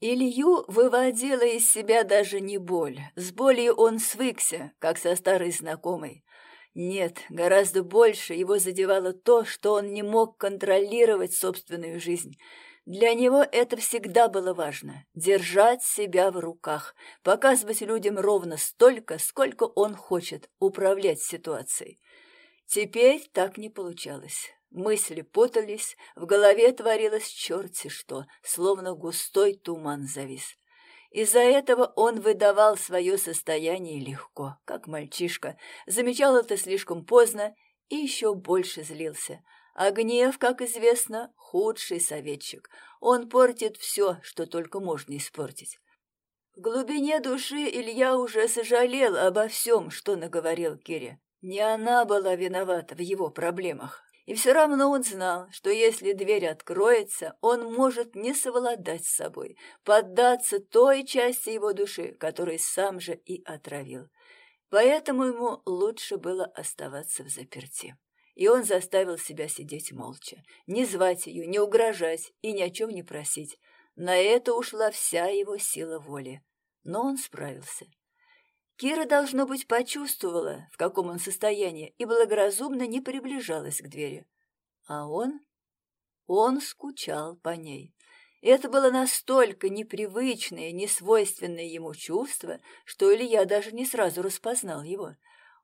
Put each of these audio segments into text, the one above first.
Илью выводила из себя даже не боль. С болью он свыкся, как со старой знакомой. Нет, гораздо больше его задевало то, что он не мог контролировать собственную жизнь. Для него это всегда было важно — держать себя в руках, показывать людям ровно столько, сколько он хочет, управлять ситуацией. Теперь так не получалось. Мысли путались, в голове творилось черти что, словно густой туман завис. Из-за этого он выдавал свое состояние легко, как мальчишка, замечал это слишком поздно и еще больше злился. А гнев, как известно, худший советчик. Он портит все, что только можно испортить. В глубине души Илья уже сожалел обо всем, что наговорил Кире. Не она была виновата в его проблемах, и все равно он знал, что если дверь откроется, он может не совладать с собой, поддаться той части его души, которую сам же и отравил. Поэтому ему лучше было оставаться в заперти. И он заставил себя сидеть молча, не звать ее, не угрожать и ни о чем не просить. На это ушла вся его сила воли. Но он справился. Кира, должно быть, почувствовала, в каком он состоянии, и благоразумно не приближалась к двери. А он? Он скучал по ней. Это было настолько непривычное, несвойственное ему чувство, что Илья даже не сразу распознал его.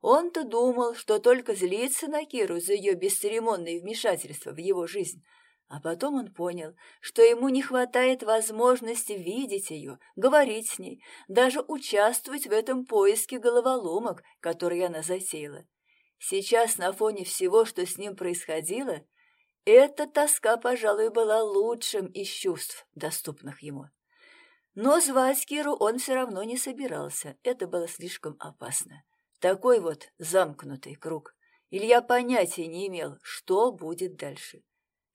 Он-то думал, что только злится на Киру за ее бесцеремонное вмешательство в его жизнь, а потом он понял, что ему не хватает возможности видеть ее, говорить с ней, даже участвовать в этом поиске головоломок, который она затеяла. Сейчас на фоне всего, что с ним происходило, эта тоска, пожалуй, была лучшим из чувств, доступных ему. Но звать Киру он все равно не собирался, это было слишком опасно. Такой вот замкнутый круг. Илья понятия не имел, что будет дальше.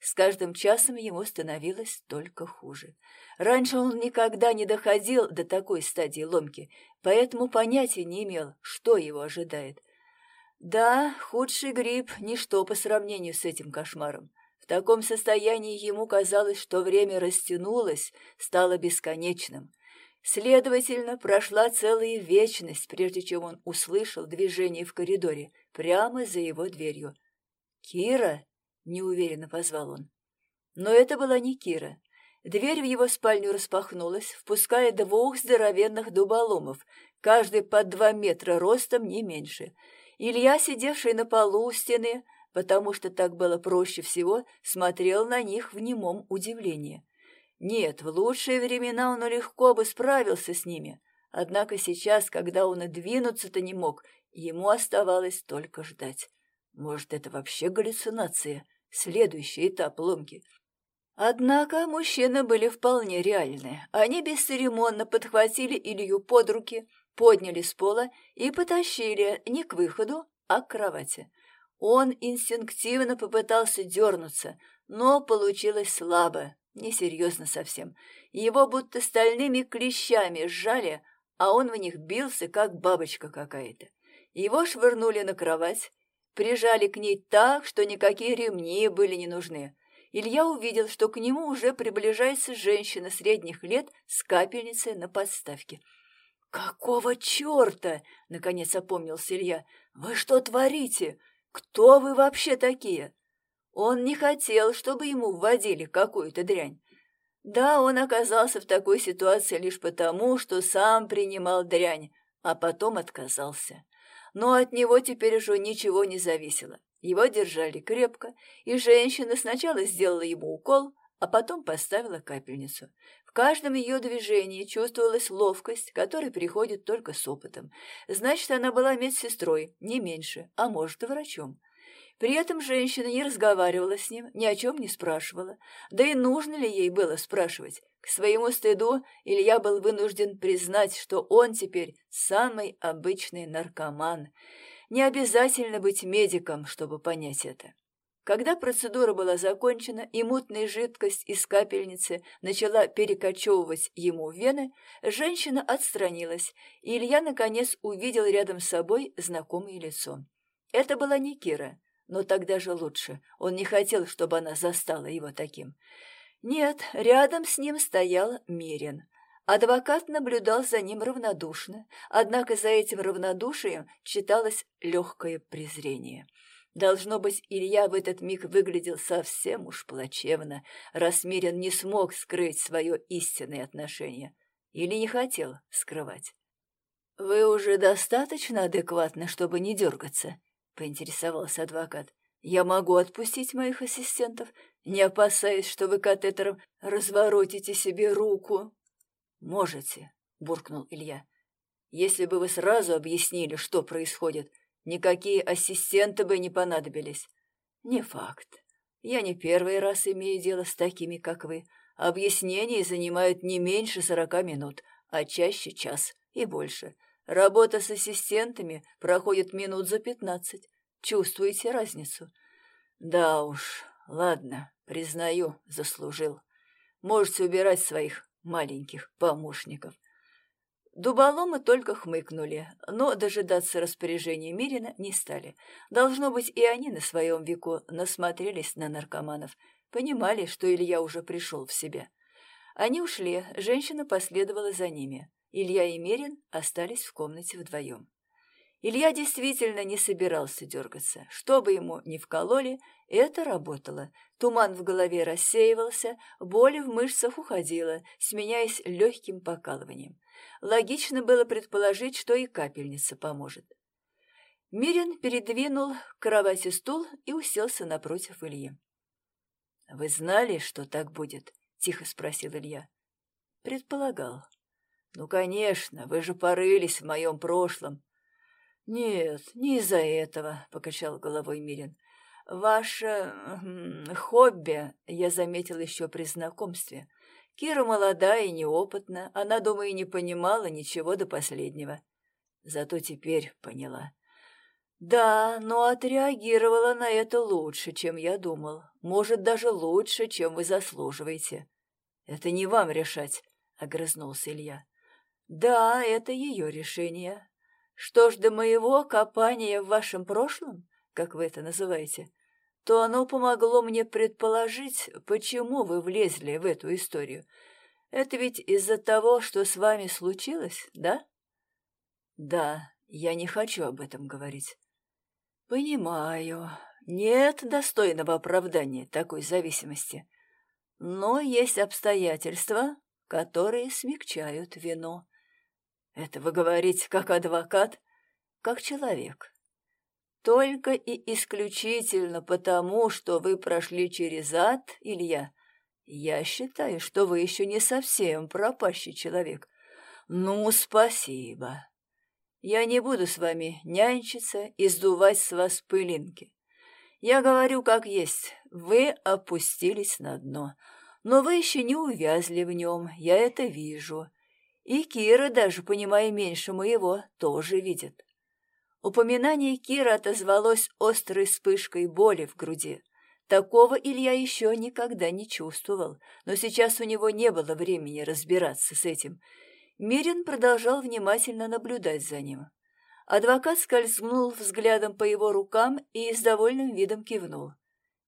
С каждым часом ему становилось только хуже. Раньше он никогда не доходил до такой стадии ломки, поэтому понятия не имел, что его ожидает. Да, худший грипп — ничто по сравнению с этим кошмаром. В таком состоянии ему казалось, что время растянулось, стало бесконечным. Следовательно, прошла целая вечность, прежде чем он услышал движение в коридоре, прямо за его дверью. «Кира!» — неуверенно позвал он. Но это была не Кира. Дверь в его спальню распахнулась, впуская двух здоровенных дуболомов, каждый под два метра ростом, не меньше. Илья, сидевший на полу у стены, потому что так было проще всего, смотрел на них в немом удивлении. Нет, в лучшие времена он легко бы справился с ними, однако сейчас, когда он и двинуться-то не мог, ему оставалось только ждать. Может, это вообще галлюцинация? Следующий этап ломки. Однако мужчины были вполне реальны. Они бесцеремонно подхватили Илью под руки, подняли с пола и потащили не к выходу, а к кровати. Он инстинктивно попытался дернуться, но получилось слабо, несерьезно совсем. Его будто стальными клещами сжали, а он в них бился, как бабочка какая-то. Его швырнули на кровать, Прижали к ней так, что никакие ремни были не нужны. Илья увидел, что к нему уже приближается женщина средних лет с капельницей на подставке. «Какого черта?» — наконец опомнился Илья. «Вы что творите? Кто вы вообще такие?» Он не хотел, чтобы ему вводили какую-то дрянь. Да, он оказался в такой ситуации лишь потому, что сам принимал дрянь, а потом отказался но от него теперь уже ничего не зависело. Его держали крепко, и женщина сначала сделала ему укол, а потом поставила капельницу. В каждом ее движении чувствовалась ловкость, которая приходит только с опытом. Значит, она была медсестрой, не меньше, а может и врачом. При этом женщина не разговаривала с ним, ни о чем не спрашивала. Да и нужно ли ей было спрашивать? К своему стыду Илья был вынужден признать, что он теперь самый обычный наркоман. Не обязательно быть медиком, чтобы понять это. Когда процедура была закончена и мутная жидкость из капельницы начала перекочевывать ему в вены, женщина отстранилась, и Илья наконец увидел рядом с собой знакомое лицо. Это была не Кира, но тогда же лучше. Он не хотел, чтобы она застала его таким. Нет, рядом с ним стоял Мирин. Адвокат наблюдал за ним равнодушно, однако за этим равнодушием читалось легкое презрение. Должно быть, Илья в этот миг выглядел совсем уж плачевно, раз Мирин не смог скрыть свое истинное отношение. Или не хотел скрывать. «Вы уже достаточно адекватны, чтобы не дергаться?» — поинтересовался адвокат. «Я могу отпустить моих ассистентов, не опасаясь, что вы катетером разворотите себе руку». «Можете», — буркнул Илья. «Если бы вы сразу объяснили, что происходит, никакие ассистенты бы не понадобились». «Не факт. Я не первый раз имею дело с такими, как вы. Объяснения занимают не меньше сорока минут, а чаще час и больше. Работа с ассистентами проходит минут за пятнадцать. Чувствуете разницу? Да уж, ладно, признаю, заслужил. Можете убирать своих маленьких помощников. Дуболомы только хмыкнули, но дожидаться распоряжения Мирина не стали. Должно быть, и они на своем веку насмотрелись на наркоманов, понимали, что Илья уже пришел в себя. Они ушли, женщина последовала за ними. Илья и Мерин остались в комнате вдвоем. Илья действительно не собирался дергаться. Что бы ему ни вкололи, это работало. Туман в голове рассеивался, боль в мышцах уходила, сменяясь легким покалыванием. Логично было предположить, что и капельница поможет. Мирин передвинул к кровати стул и уселся напротив Ильи. «Вы знали, что так будет?» — тихо спросил Илья. «Предполагал», «Ну, конечно, вы же порылись в моем прошлом». «Нет, не из-за этого», — покачал головой Мирин. «Ваше хобби я заметил еще при знакомстве. Кира молодая и неопытна, она, думаю, не понимала ничего до последнего. Зато теперь поняла». «Да, но отреагировала на это лучше, чем я думал. Может, даже лучше, чем вы заслуживаете». «Это не вам решать», — огрызнулся Илья. Да, это ее решение. Что ж до моего копания в вашем прошлом, как вы это называете, то оно помогло мне предположить, почему вы влезли в эту историю. Это ведь из-за того, что с вами случилось, да? Да, я не хочу об этом говорить. Понимаю. Нет достойного оправдания такой зависимости. Но есть обстоятельства, которые смягчают вину. Это вы говорите как адвокат, как человек. Только и исключительно потому, что вы прошли через ад, Илья, я считаю, что вы еще не совсем пропащий человек. Ну, спасибо. Я не буду с вами нянчиться и сдувать с вас пылинки. Я говорю как есть, вы опустились на дно, но вы еще не увязли в нем, я это вижу. И Кира, даже понимая меньше моего, тоже видит. Упоминание Кира отозвалось острой вспышкой боли в груди. Такого Илья еще никогда не чувствовал, но сейчас у него не было времени разбираться с этим. Мирин продолжал внимательно наблюдать за ним. Адвокат скользнул взглядом по его рукам и с довольным видом кивнул.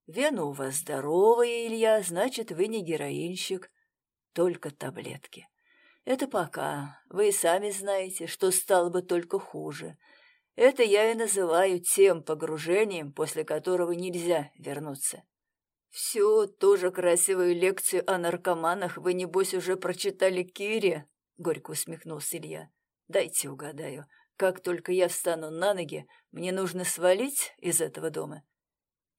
«Вена у вас здоровая, Илья, значит, вы не героинщик. Только таблетки». Это пока. Вы сами знаете, что стало бы только хуже. Это я и называю тем погружением, после которого нельзя вернуться. Всю ту же красивую лекцию о наркоманах вы, небось, уже прочитали Кире? Горько усмехнулся Илья. Дайте угадаю. Как только я встану на ноги, мне нужно свалить из этого дома.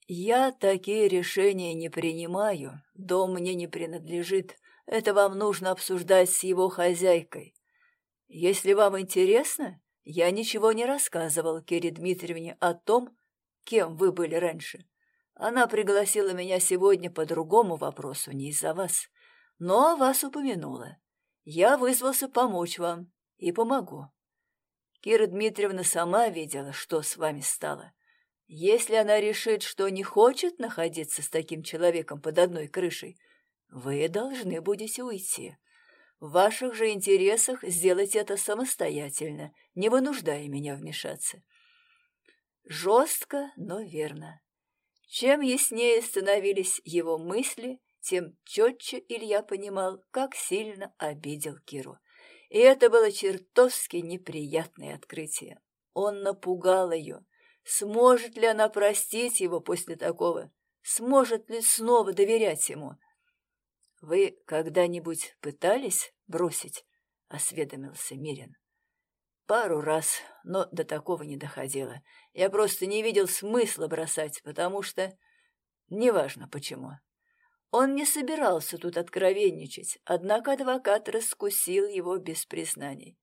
Я такие решения не принимаю. Дом мне не принадлежит. Это вам нужно обсуждать с его хозяйкой. Если вам интересно, я ничего не рассказывал Кире Дмитриевне о том, кем вы были раньше. Она пригласила меня сегодня по другому вопросу, не из-за вас, но о вас упомянула. Я вызвался помочь вам и помогу. Кира Дмитриевна сама видела, что с вами стало. Если она решит, что не хочет находиться с таким человеком под одной крышей, вы должны будете уйти. В ваших же интересах сделать это самостоятельно, не вынуждая меня вмешаться. Жестко, но верно. Чем яснее становились его мысли, тем четче Илья понимал, как сильно обидел Киру. И это было чертовски неприятное открытие. Он напугал ее. Сможет ли она простить его после такого? Сможет ли снова доверять ему? «Вы когда-нибудь пытались бросить?» — осведомился Мирин. «Пару раз, но до такого не доходило. Я просто не видел смысла бросать, потому что... Неважно почему. Он не собирался тут откровенничать, однако адвокат раскусил его без признаний.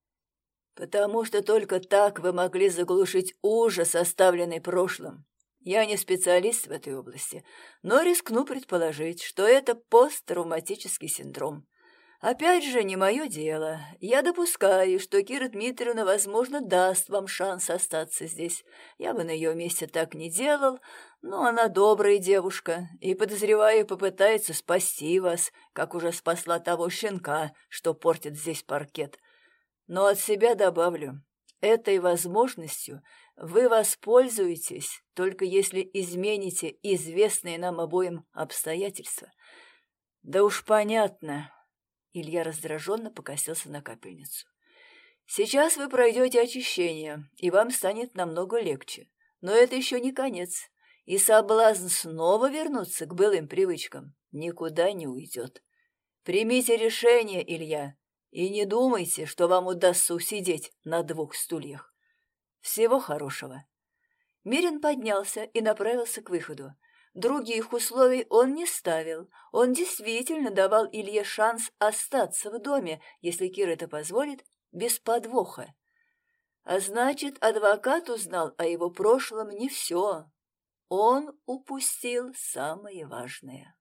«Потому что только так вы могли заглушить ужас, оставленный прошлым. Я не специалист в этой области, но рискну предположить, что это посттравматический синдром. Опять же, не мое дело. Я допускаю, что Кира Дмитриевна, возможно, даст вам шанс остаться здесь. Я бы на ее месте так не делал, но она добрая девушка и, подозреваю, попытается спасти вас, как уже спасла того щенка, что портит здесь паркет. Но от себя добавлю, этой возможностью вы воспользуетесь, только если измените известные нам обоим обстоятельства. Да уж понятно. Илья раздраженно покосился на капельницу. Сейчас вы пройдете очищение, и вам станет намного легче. Но это еще не конец, и соблазн снова вернуться к былым привычкам никуда не уйдет. Примите решение, Илья, и не думайте, что вам удастся усидеть на двух стульях. Всего хорошего. Мирин поднялся и направился к выходу. Других условий он не ставил. Он действительно давал Илье шанс остаться в доме, если Кир это позволит, без подвоха. А значит, адвокат узнал о его прошлом не все. Он упустил самое важное.